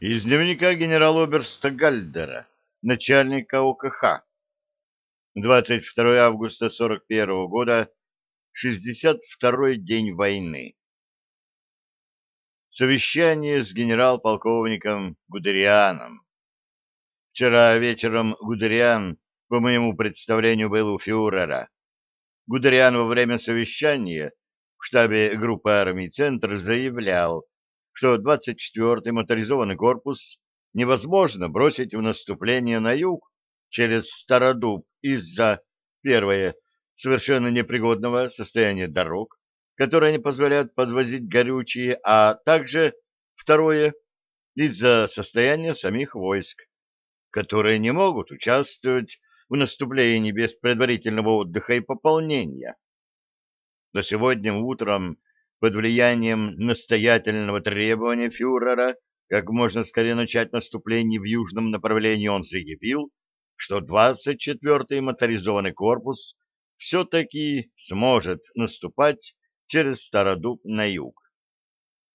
Из дневника генерал-оберста Гальдера, начальника ОКХ. 22 августа 41 года, 62-й день войны. Совещание с генерал-полковником Гудерианом. Вчера вечером Гудериан, по моему представлению, был у фюрера. Гудериан во время совещания в штабе группы армий «Центр» заявлял, что 24-й моторизованный корпус невозможно бросить в наступление на юг через Стародуб из-за, первое, совершенно непригодного состояния дорог, которые не позволяют подвозить горючие, а также, второе, из-за состояния самих войск, которые не могут участвовать в наступлении без предварительного отдыха и пополнения. До сегодня утром под влиянием настоятельного требования фюрера как можно скорее начать наступление в южном направлении, он заявил, что 24-й моторизованный корпус все-таки сможет наступать через Стародуб на юг.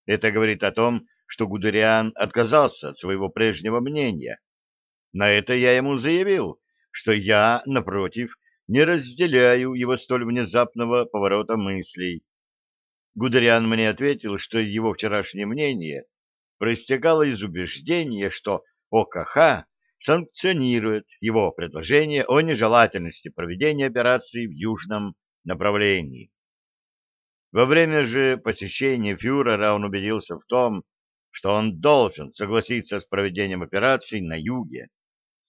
Это говорит о том, что Гудериан отказался от своего прежнего мнения. На это я ему заявил, что я, напротив, не разделяю его столь внезапного поворота мыслей Гудериан мне ответил, что его вчерашнее мнение проистекало из убеждения, что ОКХ санкционирует его предложение о нежелательности проведения операции в южном направлении. Во время же посещения фюрера он убедился в том, что он должен согласиться с проведением операции на юге,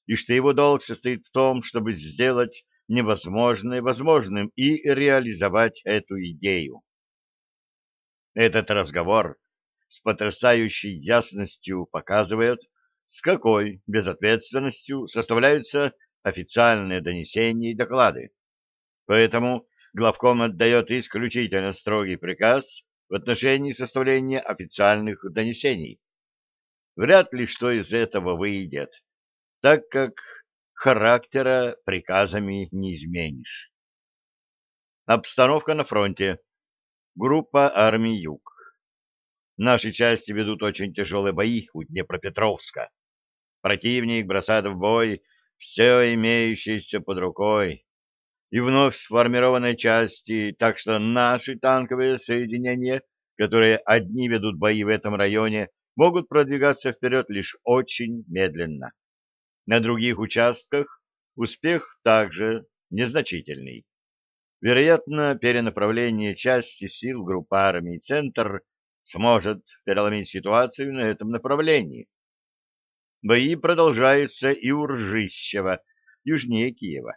и что его долг состоит в том, чтобы сделать невозможное возможным и реализовать эту идею. Этот разговор с потрясающей ясностью показывает, с какой безответственностью составляются официальные донесения и доклады. Поэтому главком отдает исключительно строгий приказ в отношении составления официальных донесений. Вряд ли что из этого выйдет, так как характера приказами не изменишь. Обстановка на фронте. Группа армий Юг. Наши части ведут очень тяжелые бои у Днепропетровска. Противник бросает в бой все имеющееся под рукой. И вновь сформированные части, так что наши танковые соединения, которые одни ведут бои в этом районе, могут продвигаться вперед лишь очень медленно. На других участках успех также незначительный. Вероятно, перенаправление части сил группы армий «Центр» сможет переломить ситуацию на этом направлении. Бои продолжаются и у Ржищева, южнее Киева.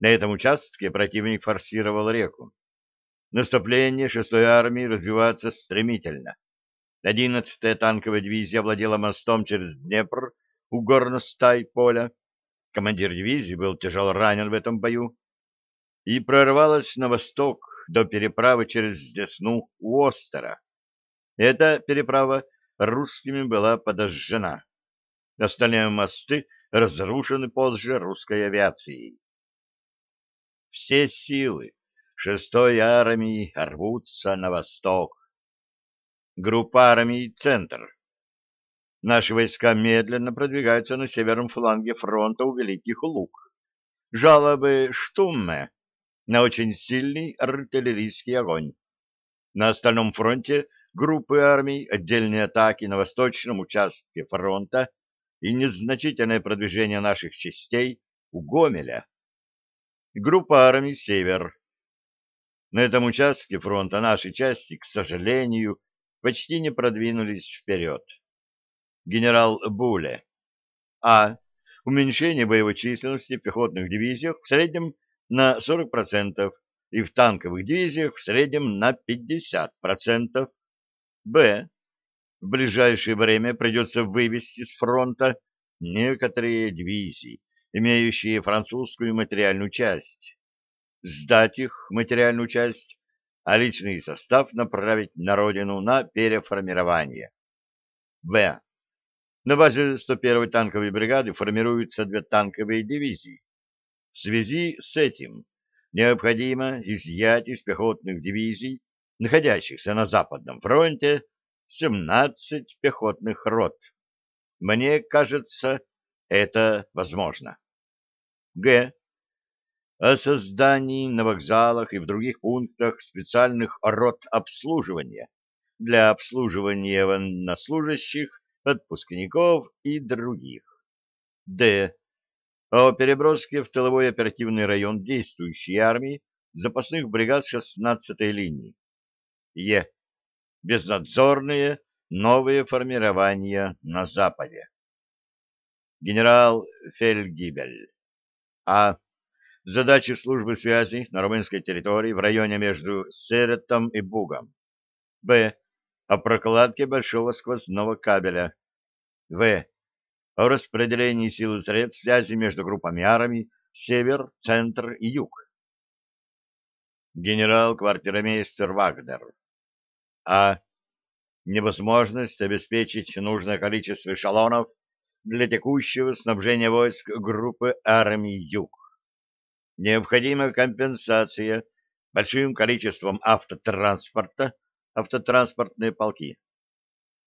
На этом участке противник форсировал реку. Наступление 6-й армии развивается стремительно. 11-я танковая дивизия владела мостом через Днепр у горностай поля. Командир дивизии был тяжело ранен в этом бою и прорвалась на восток до переправы через Десну у Остера. Эта переправа русскими была подожжена. Остальные мосты разрушены позже русской авиацией. Все силы шестой армии рвутся на восток. Группа армий «Центр». Наши войска медленно продвигаются на северном фланге фронта у Великих Луг. Жалобы Штумме на очень сильный артиллерийский огонь. На остальном фронте группы армий, отдельные атаки на восточном участке фронта и незначительное продвижение наших частей у Гомеля. Группа армий «Север». На этом участке фронта наши части, к сожалению, почти не продвинулись вперед. Генерал Буле. А. Уменьшение боевой численности пехотных дивизиях в среднем на 40% и в танковых дивизиях в среднем на 50%. Б. В ближайшее время придется вывести с фронта некоторые дивизии, имеющие французскую материальную часть, сдать их материальную часть, а личный состав направить на родину на переформирование. В. На базе 101-й танковой бригады формируются две танковые дивизии, в связи с этим необходимо изъять из пехотных дивизий, находящихся на Западном фронте, 17 пехотных рот. Мне кажется, это возможно. Г. О создании на вокзалах и в других пунктах специальных рот обслуживания для обслуживания военнослужащих, отпускников и других. Д. О переброске в тыловой оперативный район действующей армии запасных бригад 16-й линии. Е. Безнадзорные новые формирования на Западе. Генерал Фельгибель. А. Задачи службы связи на румынской территории в районе между Серетом и Бугом. Б. О прокладке большого сквозного кабеля. В. О распределении сил и средств связи между группами армий Север, Центр и Юг. Генерал-квартирмейстер Вагнер. А. Невозможность обеспечить нужное количество эшелонов для текущего снабжения войск группы армий Юг. Необходима компенсация большим количеством автотранспорта, автотранспортные полки.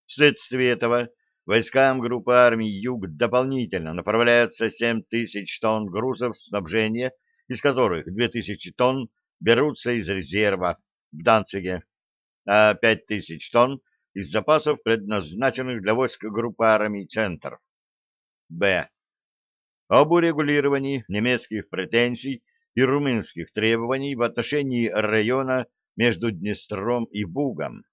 Вследствие этого войскам группы армий Юг дополнительно направляется 7 тысяч тонн грузов снабжения, из которых 2 тысячи тонн берутся из резерва в Данциге, а 5 тысяч тонн из запасов, предназначенных для войск группы армий Центр. Б. Об урегулировании немецких претензий и румынских требований в отношении района между Днестром и Бугом.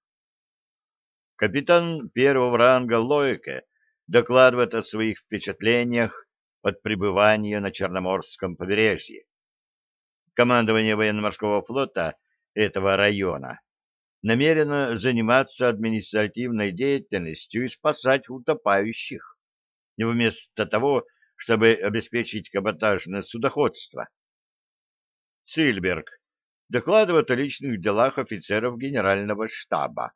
Капитан первого ранга Лойке докладывает о своих впечатлениях от пребывания на Черноморском побережье. Командование военно-морского флота этого района намерено заниматься административной деятельностью и спасать утопающих, вместо того, чтобы обеспечить каботажное судоходство. Сильберг докладывает о личных делах офицеров генерального штаба.